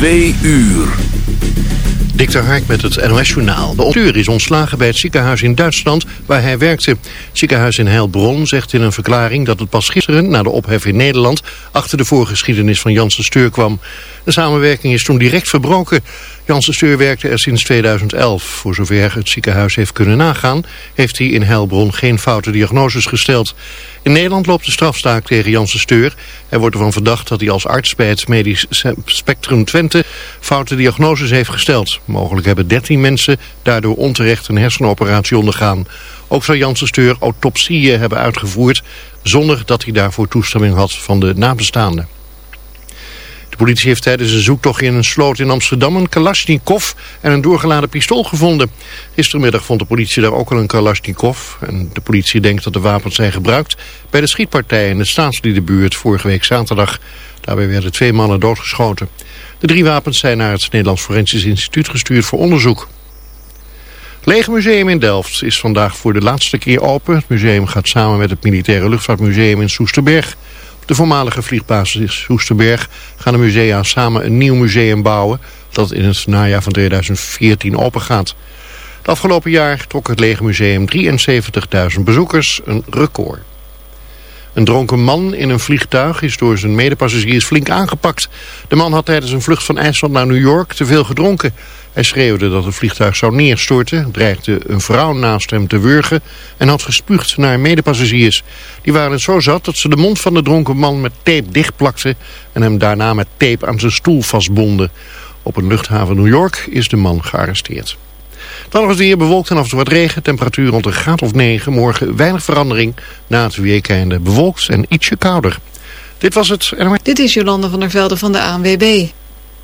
Twee uur. Dikter Hark met het NOS-journaal. De auteur is ontslagen bij het ziekenhuis in Duitsland waar hij werkte. Het ziekenhuis in Heilbronn zegt in een verklaring dat het pas gisteren... na de ophef in Nederland achter de voorgeschiedenis van Janssen Steur kwam. De samenwerking is toen direct verbroken. Janssen Steur werkte er sinds 2011. Voor zover het ziekenhuis heeft kunnen nagaan... heeft hij in Heilbronn geen foute diagnoses gesteld. In Nederland loopt de strafstaak tegen Janssen Steur. Hij wordt ervan verdacht dat hij als arts bij het medisch Spectrum Twente... foute diagnoses heeft gesteld. Mogelijk hebben 13 mensen daardoor onterecht een hersenoperatie ondergaan. Ook zou Janssen Steur autopsieën hebben uitgevoerd... zonder dat hij daarvoor toestemming had van de nabestaanden politie heeft tijdens een zoektocht in een sloot in Amsterdam een Kalashnikov en een doorgeladen pistool gevonden. Gistermiddag vond de politie daar ook al een Kalashnikov. En de politie denkt dat de wapens zijn gebruikt bij de schietpartij in de staatsliedenbuurt vorige week zaterdag. Daarbij werden twee mannen doodgeschoten. De drie wapens zijn naar het Nederlands Forensisch Instituut gestuurd voor onderzoek. Legermuseum in Delft is vandaag voor de laatste keer open. Het museum gaat samen met het Militaire Luchtvaartmuseum in Soesterberg de voormalige vliegbasis Soesterberg gaan de musea samen een nieuw museum bouwen dat in het najaar van 2014 open gaat. Het afgelopen jaar trok het Legermuseum 73.000 bezoekers, een record. Een dronken man in een vliegtuig is door zijn medepassagiers flink aangepakt. De man had tijdens een vlucht van IJsland naar New York te veel gedronken. Hij schreeuwde dat het vliegtuig zou neerstorten, dreigde een vrouw naast hem te wurgen en had gespuugd naar medepassagiers. Die waren het zo zat dat ze de mond van de dronken man met tape dichtplakten en hem daarna met tape aan zijn stoel vastbonden. Op een luchthaven New York is de man gearresteerd. Dan nog eens weer bewolkt en af en toe wat regen. Temperatuur rond een graad of 9. Morgen weinig verandering. Na het weekende bewolkt en ietsje kouder. Dit was het. Dit is Jolande van der Velde van de ANWB.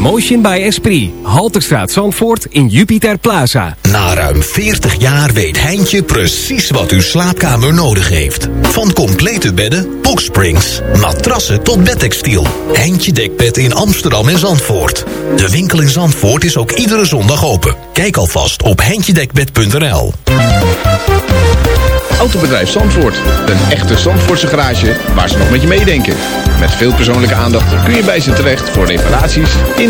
Emotion. Emotion by Esprit. Halterstraat Zandvoort in Jupiter Plaza. Na ruim 40 jaar weet Heintje precies wat uw slaapkamer nodig heeft. Van complete bedden, boxsprings, matrassen tot bedtextiel. Heintje Dekbed in Amsterdam en Zandvoort. De winkel in Zandvoort is ook iedere zondag open. Kijk alvast op heintjedekbed.nl Autobedrijf Zandvoort. Een echte Zandvoortse garage waar ze nog met je meedenken. Met veel persoonlijke aandacht kun je bij ze terecht voor reparaties in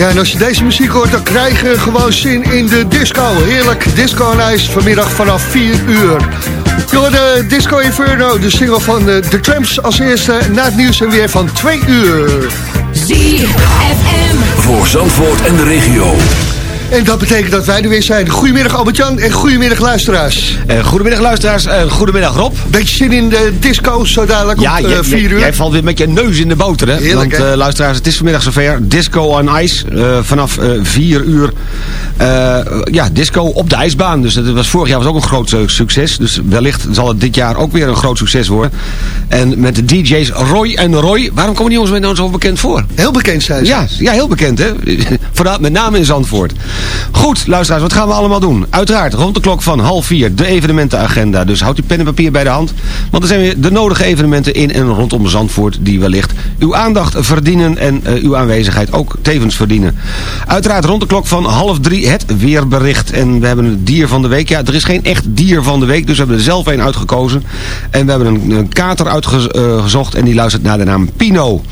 Ja, en als je deze muziek hoort, dan krijg je gewoon zin in de disco. Heerlijk, disco en ijs vanmiddag vanaf 4 uur. Door de Disco Inferno, de single van de, de Tramps als eerste na het nieuws en weer van 2 uur. ZFM. Voor Zandvoort en de regio. En dat betekent dat wij er weer zijn. Goedemiddag Albert-Jan en goedemiddag luisteraars. Uh, goedemiddag luisteraars, uh, goedemiddag Rob. Beetje zin in de disco zo dadelijk ja, op uh, 4 uur. Jij valt weer met je neus in de boter hè. Heerlijk, Want luisteraars, het is vanmiddag zover. Disco on Ice vanaf 4 uur. Ja, disco op de ijsbaan. Dus dat was vorig jaar was ook een groot succes. Dus wellicht zal het dit jaar ook weer een groot succes worden. En met de DJ's Roy en Roy. Waarom komen die jongens mij nou zo bekend voor? Heel bekend zijn ze. Ja, ja heel bekend hè. Vooral met name in Zandvoort. Goed, luisteraars, wat gaan we allemaal doen? Uiteraard, rond de klok van half vier, de evenementenagenda. Dus houd uw pen en papier bij de hand. Want er zijn weer de nodige evenementen in en rondom Zandvoort... die wellicht uw aandacht verdienen en uh, uw aanwezigheid ook tevens verdienen. Uiteraard rond de klok van half drie het weerbericht. En we hebben een dier van de week. Ja, er is geen echt dier van de week, dus we hebben er zelf een uitgekozen. En we hebben een, kater uitgezocht en die luistert naar de naam Pino.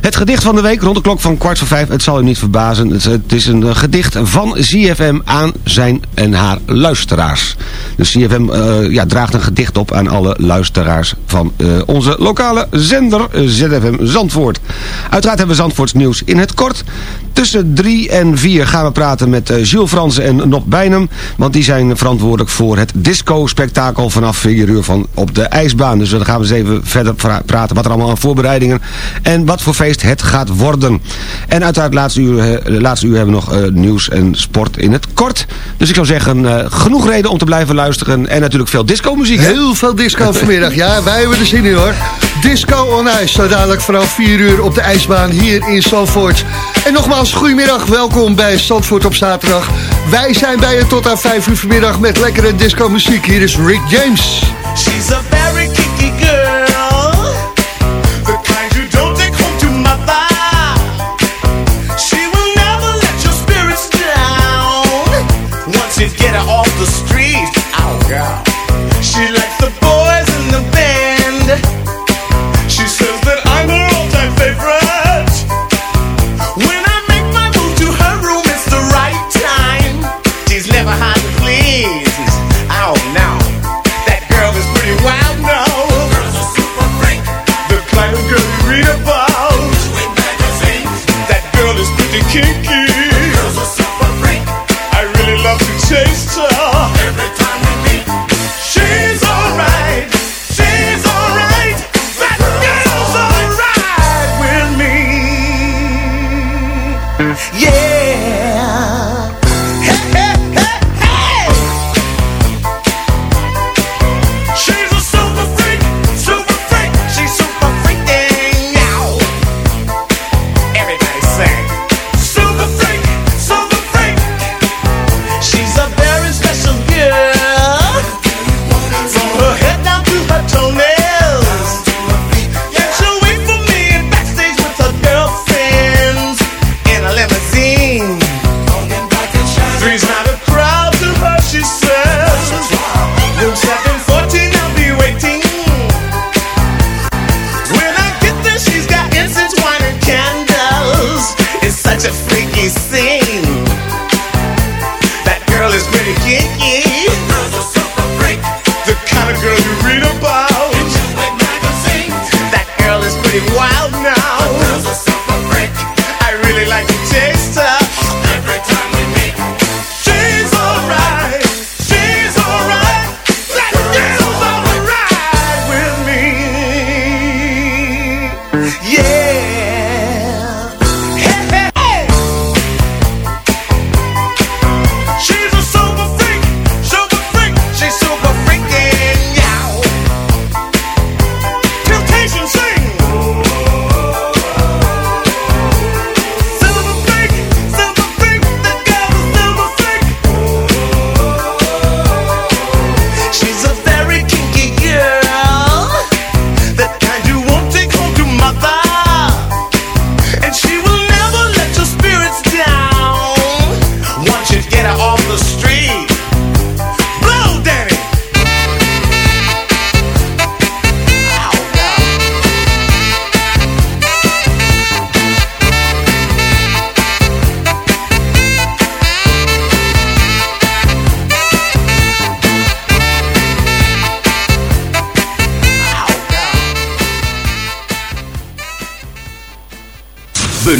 Het gedicht van de week rond de klok van kwart voor vijf. Het zal u niet verbazen. Het, het is een gedicht van ZFM aan zijn en haar luisteraars. Dus ZFM uh, ja, draagt een gedicht op aan alle luisteraars van uh, onze lokale zender ZFM Zandvoort. Uiteraard hebben we Zandvoorts nieuws in het kort. Tussen drie en vier gaan we praten met uh, Jules Fransen en Nop Bijnem. Want die zijn verantwoordelijk voor het disco-spektakel vanaf 4 uur van op de ijsbaan. Dus dan gaan we eens even verder praten wat er allemaal aan voorbereidingen en wat voor feest het gaat worden. En uiteraard laatste uur, laatste uur hebben we nog uh, nieuws en sport in het kort. Dus ik zou zeggen, genoeg reden om te blijven luisteren. En natuurlijk veel disco-muziek. Heel veel disco vanmiddag. Ja, wij hebben er zin in hoor. Disco on Ice, zo dadelijk vanaf 4 uur op de ijsbaan hier in Zandvoort. En nogmaals, goedemiddag, welkom bij Zandvoort op zaterdag. Wij zijn bij je tot aan 5 uur vanmiddag met lekkere disco-muziek. Hier is Rick James. She's a very kicky girl.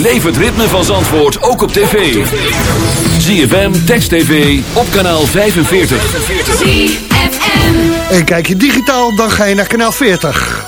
Beleef het ritme van Zandvoort ook op tv. ZFM, Text TV, op kanaal 45. ZFM. En kijk je digitaal, dan ga je naar kanaal 40.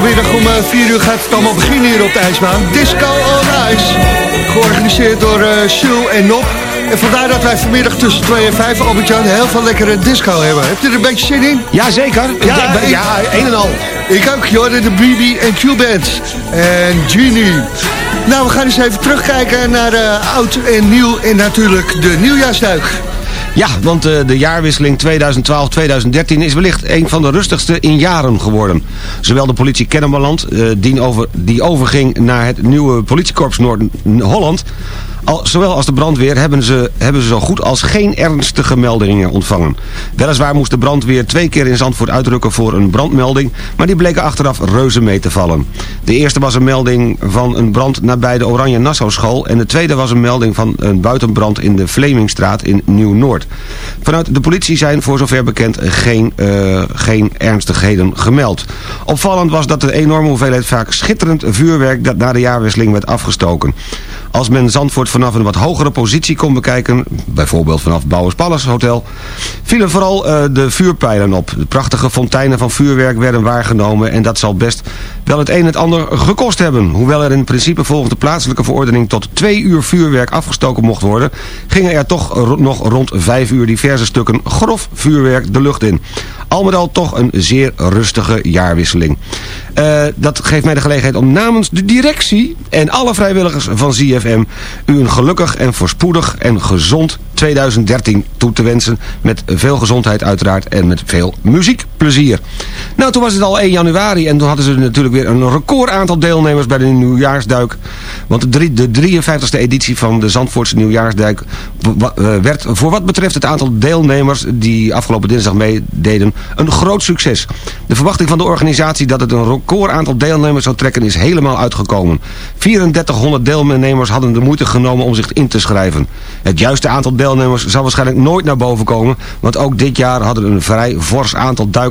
Vanmiddag om 4 uur gaat het allemaal beginnen hier op de ijsbaan. Disco on Ice. Georganiseerd door eh Jules en Nop. En vandaar dat wij vanmiddag tussen 2 en 5, Albert-Jan, heel veel lekkere disco hebben. Heb je er een beetje zin in? Jazeker. Ja, ja, ja, een en al. Ik ook, joh, de BB en Q-Band. En Genie. Nou, we gaan eens even terugkijken naar eh, oud en nieuw en natuurlijk de nieuwjaarsduik. Ja, want eh, de jaarwisseling 2012-2013 is wellicht een van de rustigste in jaren geworden. Zowel de politie Kennemerland, eh, die, over, die overging naar het nieuwe politiekorps Noord-Holland... Al, zowel als de brandweer hebben ze, hebben ze zo goed als geen ernstige meldingen ontvangen. Weliswaar moest de brandweer twee keer in Zandvoort uitrukken voor een brandmelding... maar die bleken achteraf reuze mee te vallen. De eerste was een melding van een brand nabij de Oranje Nassau school... en de tweede was een melding van een buitenbrand in de Vlemingstraat in Nieuw-Noord. Vanuit de politie zijn voor zover bekend geen, eh, geen ernstigheden gemeld. Opvallend was dat de enorme hoeveelheid vaak schitterend vuurwerk... dat na de jaarwisseling werd afgestoken. Als men Zandvoort vanaf een wat hogere positie kon bekijken... bijvoorbeeld vanaf Bouwers Palace Hotel... vielen vooral uh, de vuurpijlen op. De prachtige fonteinen van vuurwerk werden waargenomen... en dat zal best wel het een en het ander gekost hebben. Hoewel er in principe volgens de plaatselijke verordening... tot twee uur vuurwerk afgestoken mocht worden... gingen er toch nog rond vijf uur diverse stukken grof vuurwerk de lucht in. Al met al toch een zeer rustige jaarwisseling. Uh, dat geeft mij de gelegenheid om namens de directie... en alle vrijwilligers van ZFM U een gelukkig en voorspoedig en gezond 2013 toe te wensen. Met veel gezondheid uiteraard en met veel muziekplezier. Nou, toen was het al 1 januari en toen hadden ze natuurlijk weer een record aantal deelnemers bij de nieuwjaarsduik. Want de, drie- de 53e editie van de Zandvoortse nieuwjaarsduik eh, werd voor wat betreft het aantal deelnemers die afgelopen dinsdag meededen een groot succes. De verwachting van de organisatie dat het een record aantal deelnemers zou trekken is helemaal uitgekomen. 3400 deelnemers hadden de moeite genomen om zich in te schrijven. Het juiste aantal deelnemers zal waarschijnlijk nooit naar boven komen, want ook dit jaar hadden een vrij fors aantal duikers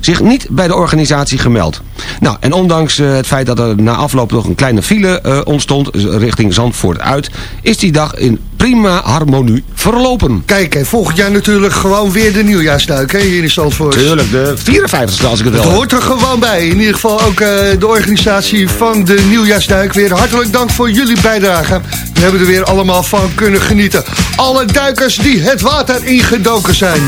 zich niet bij de organisatie gemeld. Nou, en ondanks eh, het feit dat er na afloop nog een kleine file eh, ontstond richting Zandvoort uit, is die dag in prima harmonie verlopen. Kijk, en volgend jaar natuurlijk gewoon weer de nieuwjaarsduik hè, hier in Zandvoort. Tuurlijk, de 54ste als ik het Het wel heb. hoort er gewoon bij. In ieder geval ook eh, de organisatie van de Nieuwjaarsduik. Weer hartelijk dank voor jullie bijdrage. We hebben er weer allemaal van kunnen genieten. Alle duikers die het water ingedoken zijn.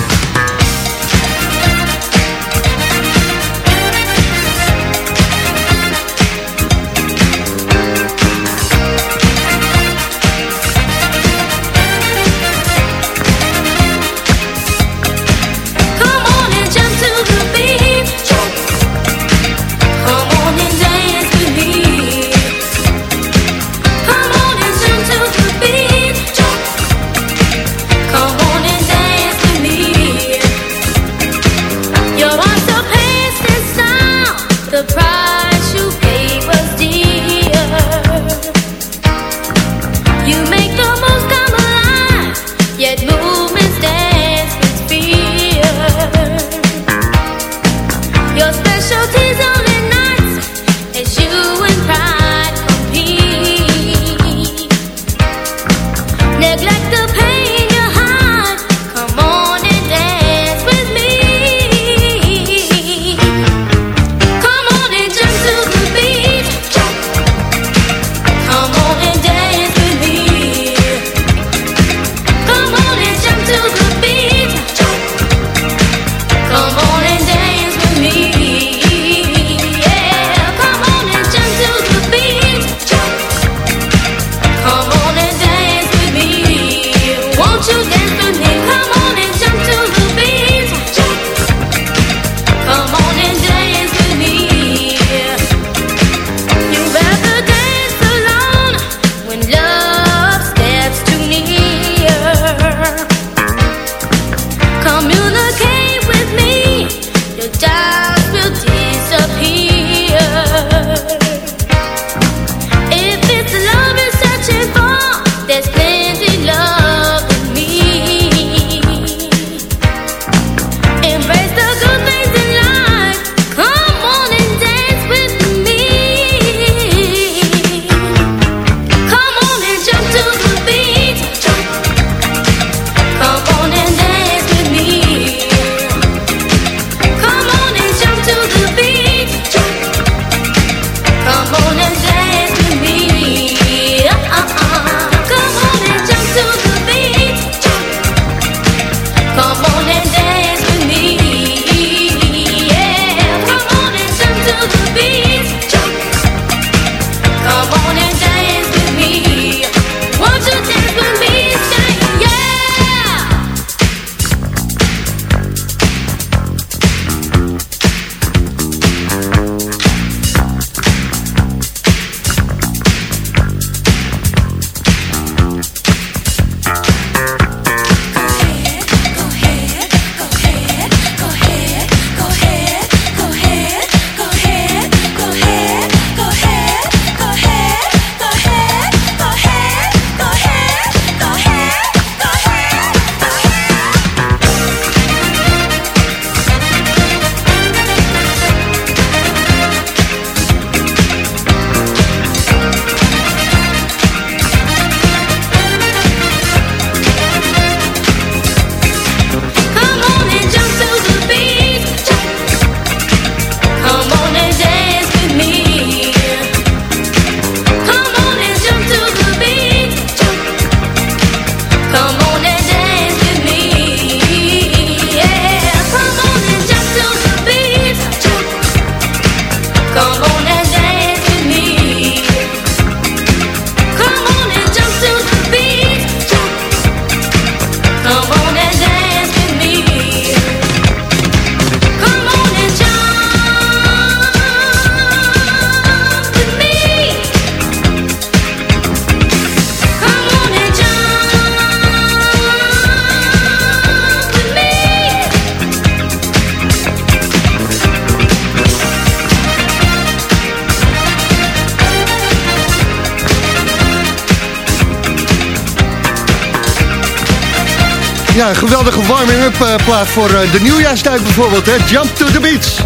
Plaat voor eh, de nieuwjaarstijd bijvoorbeeld. Hè? Jump to the beats.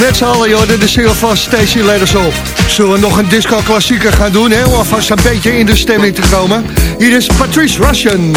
Met z'n allen, joh, de single van Stacey Leadersol. Zullen we nog een disco-klassieker gaan doen? Om alvast een beetje in de stemming te komen. Hier is Patrice Russian.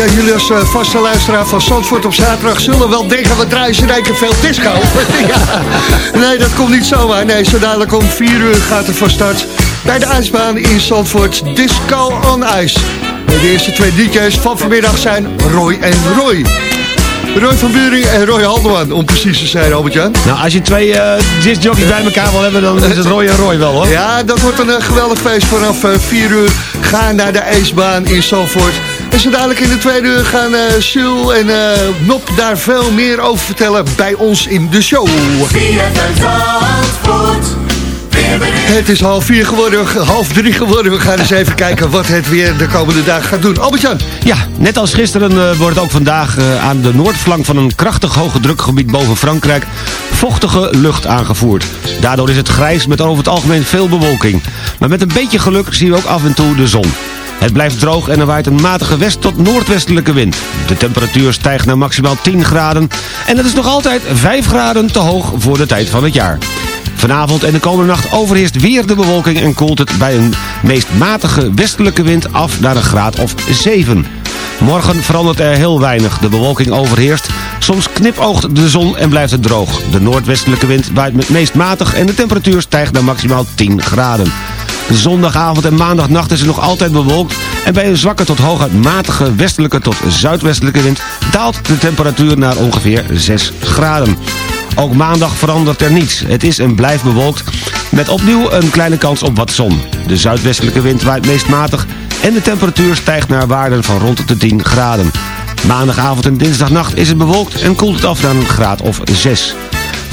Ja, jullie als eh, vaste luisteraar van Zandvoort op zaterdag zullen wel denken... we draaien ze rijken veel disco. ja. Nee, dat komt niet zomaar. Nee, zo dadelijk om 4 uur gaat het van start... bij de ijsbaan in Zandvoort Disco on Ice. En de eerste twee DJ's van vanmiddag zijn Roy en Roy. Roy van Buring en Roy Haldeman, om precies te zijn, Albert-Jan. Nou, als je twee uh, discjockeys bij elkaar wil hebben, dan is het Roy en Roy wel, hoor. Ja, dat wordt een eh, geweldig feest vanaf eh, 4 uur. Ga naar de ijsbaan in Zandvoort. En zo dadelijk in de tweede uur gaan eh Jules en eh Nop daar veel meer over vertellen bij ons in de show. Het is half vier geworden, half drie geworden. We gaan eens even kijken wat het weer de komende dagen gaat doen. Albert-Jan. Ja, net als gisteren uh, wordt ook vandaag uh, aan de noordflank van een krachtig hoge drukgebied boven Frankrijk vochtige lucht aangevoerd. Daardoor is het grijs met over het algemeen veel bewolking. Maar met een beetje geluk zien we ook af en toe de zon. Het blijft droog en er waait een matige west- tot noordwestelijke wind. De temperatuur stijgt naar maximaal 10 graden en dat is nog altijd 5 graden te hoog voor de tijd van het jaar. Vanavond en de komende nacht overheerst weer de bewolking en koelt het bij een meest matige westelijke wind af naar een graad of 7. Morgen verandert er heel weinig. De bewolking overheerst. Soms knipoogt de zon en blijft het droog. De noordwestelijke wind waait meest matig en de temperatuur stijgt naar maximaal 10 graden. Zondagavond en maandagnacht is het nog altijd bewolkt... en bij een zwakke tot hooguit matige westelijke tot zuidwestelijke wind... daalt de temperatuur naar ongeveer 6 graden. Ook maandag verandert er niets. Het is en blijft bewolkt met opnieuw een kleine kans op wat zon. De zuidwestelijke wind waait meest matig en de temperatuur stijgt naar waarden van rond de 10 graden. Maandagavond en dinsdagnacht is het bewolkt en koelt het af naar een graad of 6.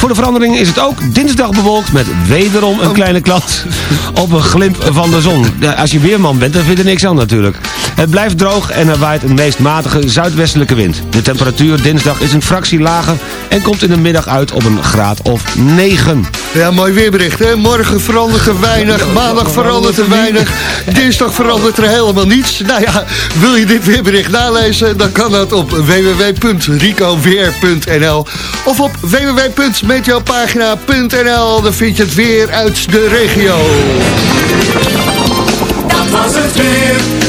Voor de verandering is het ook dinsdag bewolkt met wederom een kleine klas op een glimp van de zon. Als je weerman bent, dan vind je er niks aan natuurlijk. Het blijft droog en er waait een meest matige zuidwestelijke wind. De temperatuur dinsdag is een fractie lager en komt in de middag uit op een graad of 9. Ja, mooi weerbericht hè. Morgen verandert er weinig, maandag verandert er weinig, dinsdag verandert er helemaal niets. Nou ja, wil je dit weerbericht nalezen, dan kan dat op www.ricoweer.nl of op www.meteopagina.nl. Dan vind je het weer uit de regio. Dat was het weer.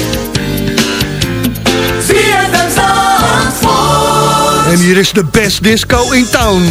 En hier is de best disco in town.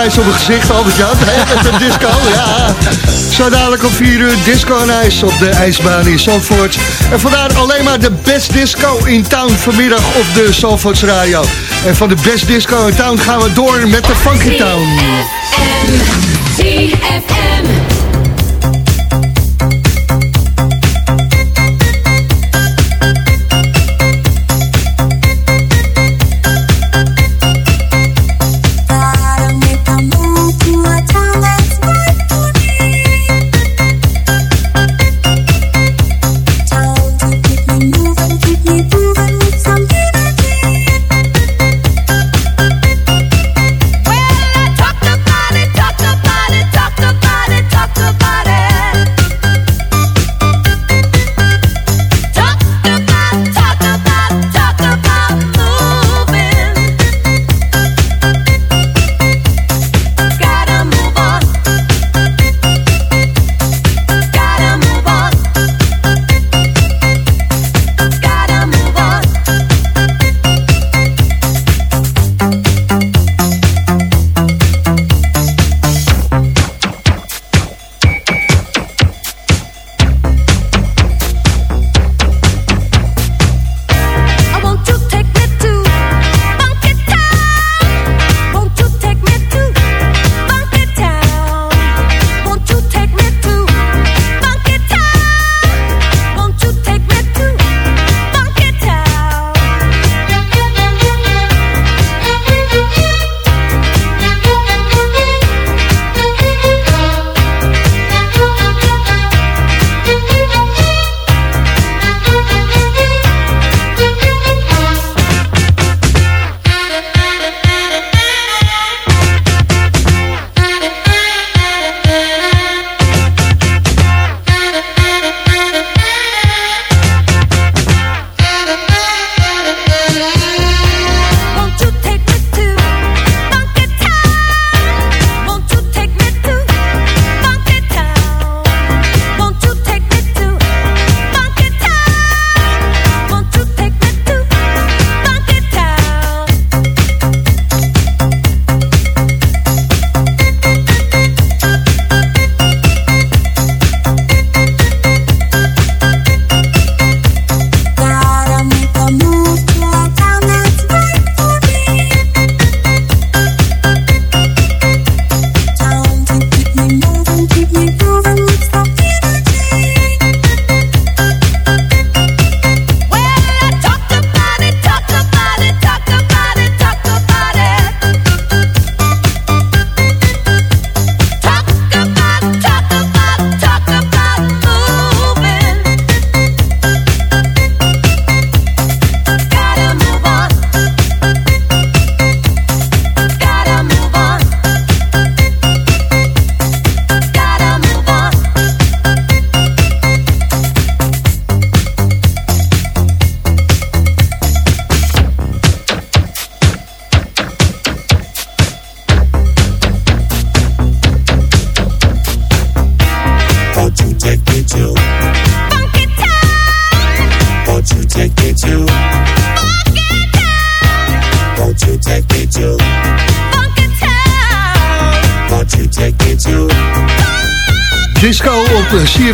Grijs op het gezicht, Albert-Jan. Met de disco, ja. Zo dadelijk om 4 uur disco en ijs op de ijsbaan in Zandvoort. En vandaar alleen maar de best disco in town vanmiddag op de Zandvoorts Radio. En van de best disco in town gaan we door met de Funky Town.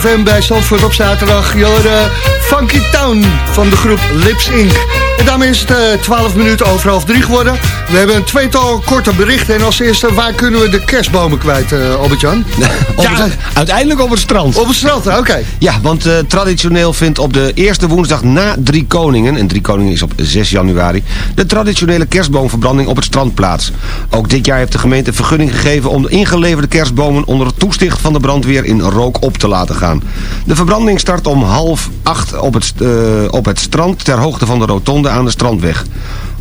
CFM bij Zandvoort op zaterdag. Jorden Funky Town van de groep Lips Inc. En daarmee is het eh, 12 minuten over half drie geworden. We hebben een tweetal korte berichten. En als eerste, waar kunnen we de kerstbomen kwijt, eh Albert-Jan? Uiteindelijk op het strand. Op het strand, oké. Ja, want eh, traditioneel vindt op de eerste woensdag na Drie Koningen... en Drie Koningen is op 6 januari... de traditionele kerstboomverbranding op het strand plaats. Ook dit jaar heeft de gemeente vergunning gegeven... om de ingeleverde kerstbomen onder het toezicht van de brandweer... in rook op te laten gaan. De verbranding start om half acht op het, eh, op het strand... ter hoogte van de rotonde aan de Strandweg.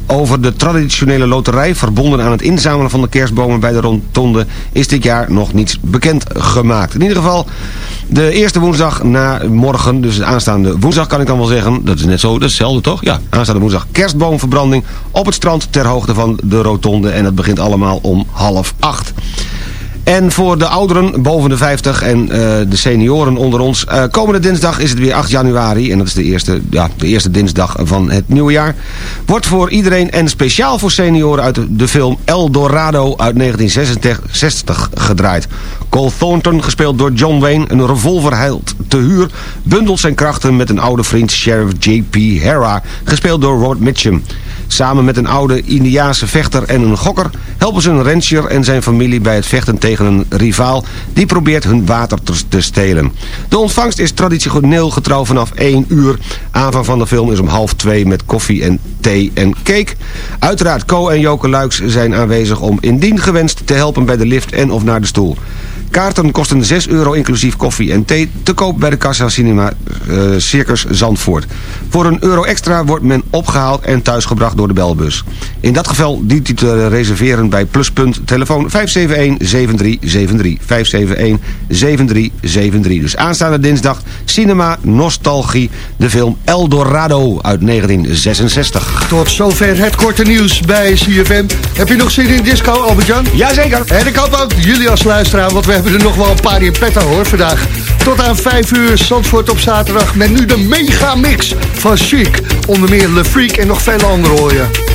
Over de traditionele loterij verbonden aan het inzamelen van de kerstbomen bij de rotonde is dit jaar nog niets bekend gemaakt. In ieder geval de eerste woensdag na morgen, dus de aanstaande woensdag kan ik dan wel zeggen, dat is net zo, dat hetzelfde toch? Ja, aanstaande woensdag kerstboomverbranding op het strand ter hoogte van de rotonde en het begint allemaal om half acht. En voor de ouderen boven de 50 en uh, de senioren onder ons... Uh, komende dinsdag is het weer 8 januari... en dat is de eerste, ja, de eerste dinsdag van het nieuwe jaar... wordt voor iedereen en speciaal voor senioren uit de, film El Dorado uit 1966 gedraaid. Cole Thornton, gespeeld door John Wayne, een revolverheld te huur... bundelt zijn krachten met een oude vriend Sheriff J.P. Hera, gespeeld door Robert Mitchum. Samen met een oude Indiaanse vechter en een gokker... helpen ze een rancher en zijn familie bij het vechten tegen een rivaal... die probeert hun water te stelen. De ontvangst is traditioneel getrouw vanaf 1 uur. Aanvang van de film is om half 2 met koffie en thee en cake. Uiteraard Co en Joke Luiks zijn aanwezig om indien gewenst te helpen bij de lift en of naar de stoel. Kaarten kosten 6 euro inclusief koffie en thee te koop bij de Casa Cinema uh, Circus Zandvoort. Voor een euro extra wordt men opgehaald en thuisgebracht door de belbus. In dat geval dient u te reserveren bij Pluspunt telefoon 571-7373. 571-7373. Dus aanstaande dinsdag Cinema Nostalgie, de film El Dorado uit 1966. Tot zover het korte nieuws bij CFM. Heb je nog zin in disco, Albert-Jan? Jazeker. En ik hoop ook jullie als luisteraar, want we hebben er nog wel een paar in petto hoor vandaag. Tot aan 5 uur Zandvoort op zaterdag met nu de mega mix van Chic. Onder meer Le Freak en nog vele andere hoor je.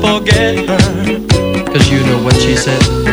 forget her. Cause you know what she said.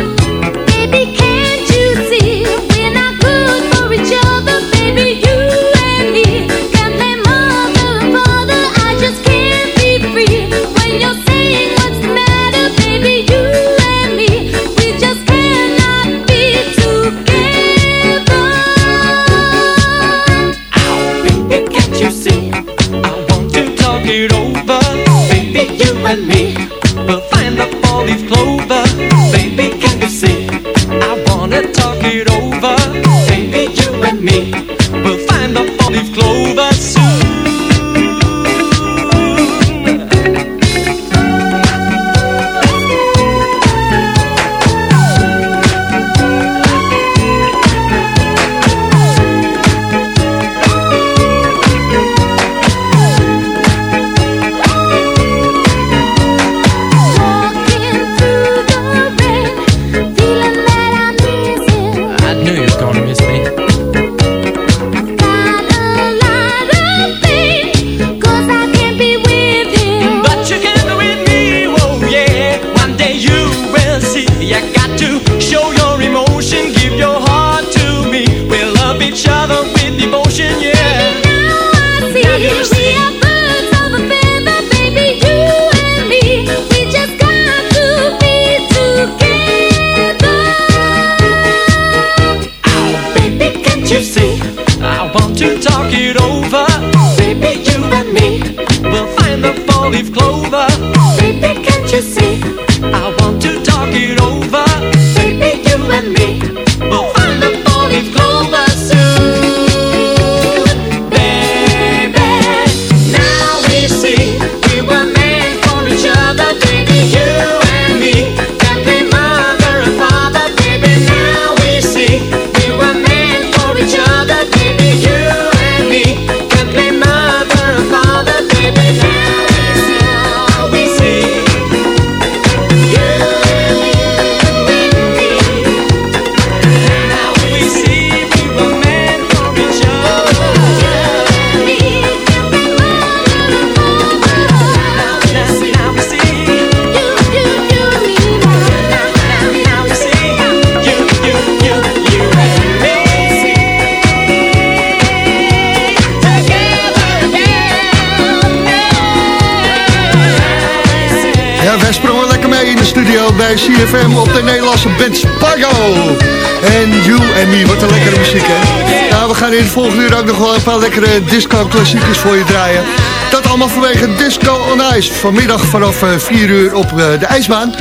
CFM op de Nederlandse band Spargo. En You and Me, wat een lekkere muziek hè. Nou, we gaan in het volgende uur ook nog wel een paar lekkere disco-klassiekers voor je draaien. Dat allemaal vanwege Disco on Ice. Vanmiddag vanaf eh, 4 uur op eh, de ijsbaan.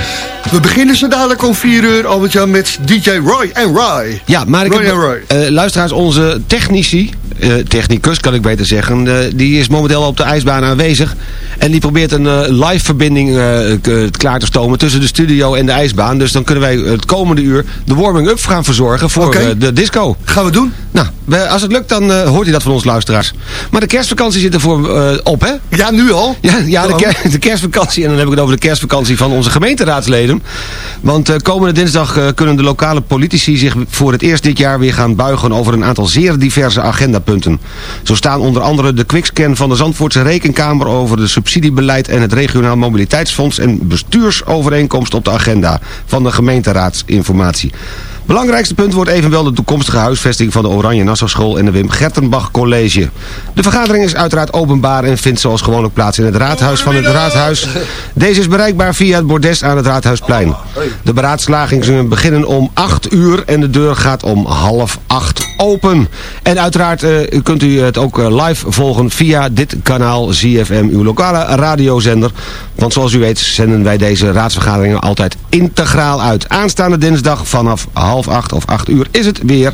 We beginnen zo dadelijk om 4 uur, Albert-Jan, met DJ Roy en Roy. Ja, maar ik Roy eh, luisteraars, onze technici eh, technicus, kan ik beter zeggen. die is momenteel op de ijsbaan aanwezig. En die probeert een eh, live verbinding eh, klaar te stomen tussen de studio en de ijsbaan. Dus dan kunnen wij het komende uur de warming-up gaan verzorgen voor de disco. Gaan we doen. Nou, als het lukt, dan eh, hoort u dat van ons luisteraars. Maar de kerstvakantie zit er voor eh, op, hè? Ja, nu al? Ja, ja de, ker- de kerstvakantie. En dan heb ik het over de kerstvakantie van onze gemeenteraadsleden. Want eh, komende dinsdag kunnen de lokale politici zich voor het eerst dit jaar weer gaan buigen over een aantal zeer diverse agendapunten. Zo staan onder andere de quickscan van de Zandvoortse Rekenkamer over de subsidiebeleid en het regionaal mobiliteitsfonds en bestuursovereenkomst op de agenda van de gemeenteraadsinformatie. Belangrijkste punt wordt evenwel de toekomstige huisvesting van de Oranje Nassau School en de Wim Gertenbach College. De vergadering is uiteraard openbaar en vindt zoals gewoonlijk plaats in het raadhuis van het raadhuis. Deze is bereikbaar via het bordes aan het Raadhuisplein. De beraadslagingen beginnen om 8 uur en de deur gaat om half 8 open. En uiteraard eh, kunt u het ook eh, live volgen via dit kanaal ZFM, uw lokale radiozender. Want zoals u weet zenden wij deze raadsvergaderingen altijd integraal uit. Aanstaande dinsdag vanaf half 8 of 8 uur is het weer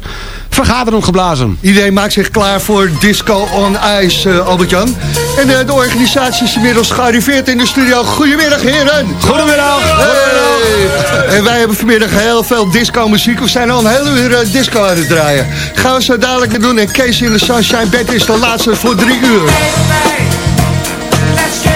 vergaderen geblazen. Iedereen maakt zich klaar voor Disco on Ice, eh, Albert-Jan. En eh, de organisatie is inmiddels gearriveerd in de studio. Goedemiddag, heren. Goedemiddag. Hey. En wij hebben vanmiddag heel veel disco-muziek. We zijn al een hele uur eh, disco aan het draaien. Gaan we zo dadelijk doen. En Kees in de Sunshine Band is de laatste voor drie uur. Let's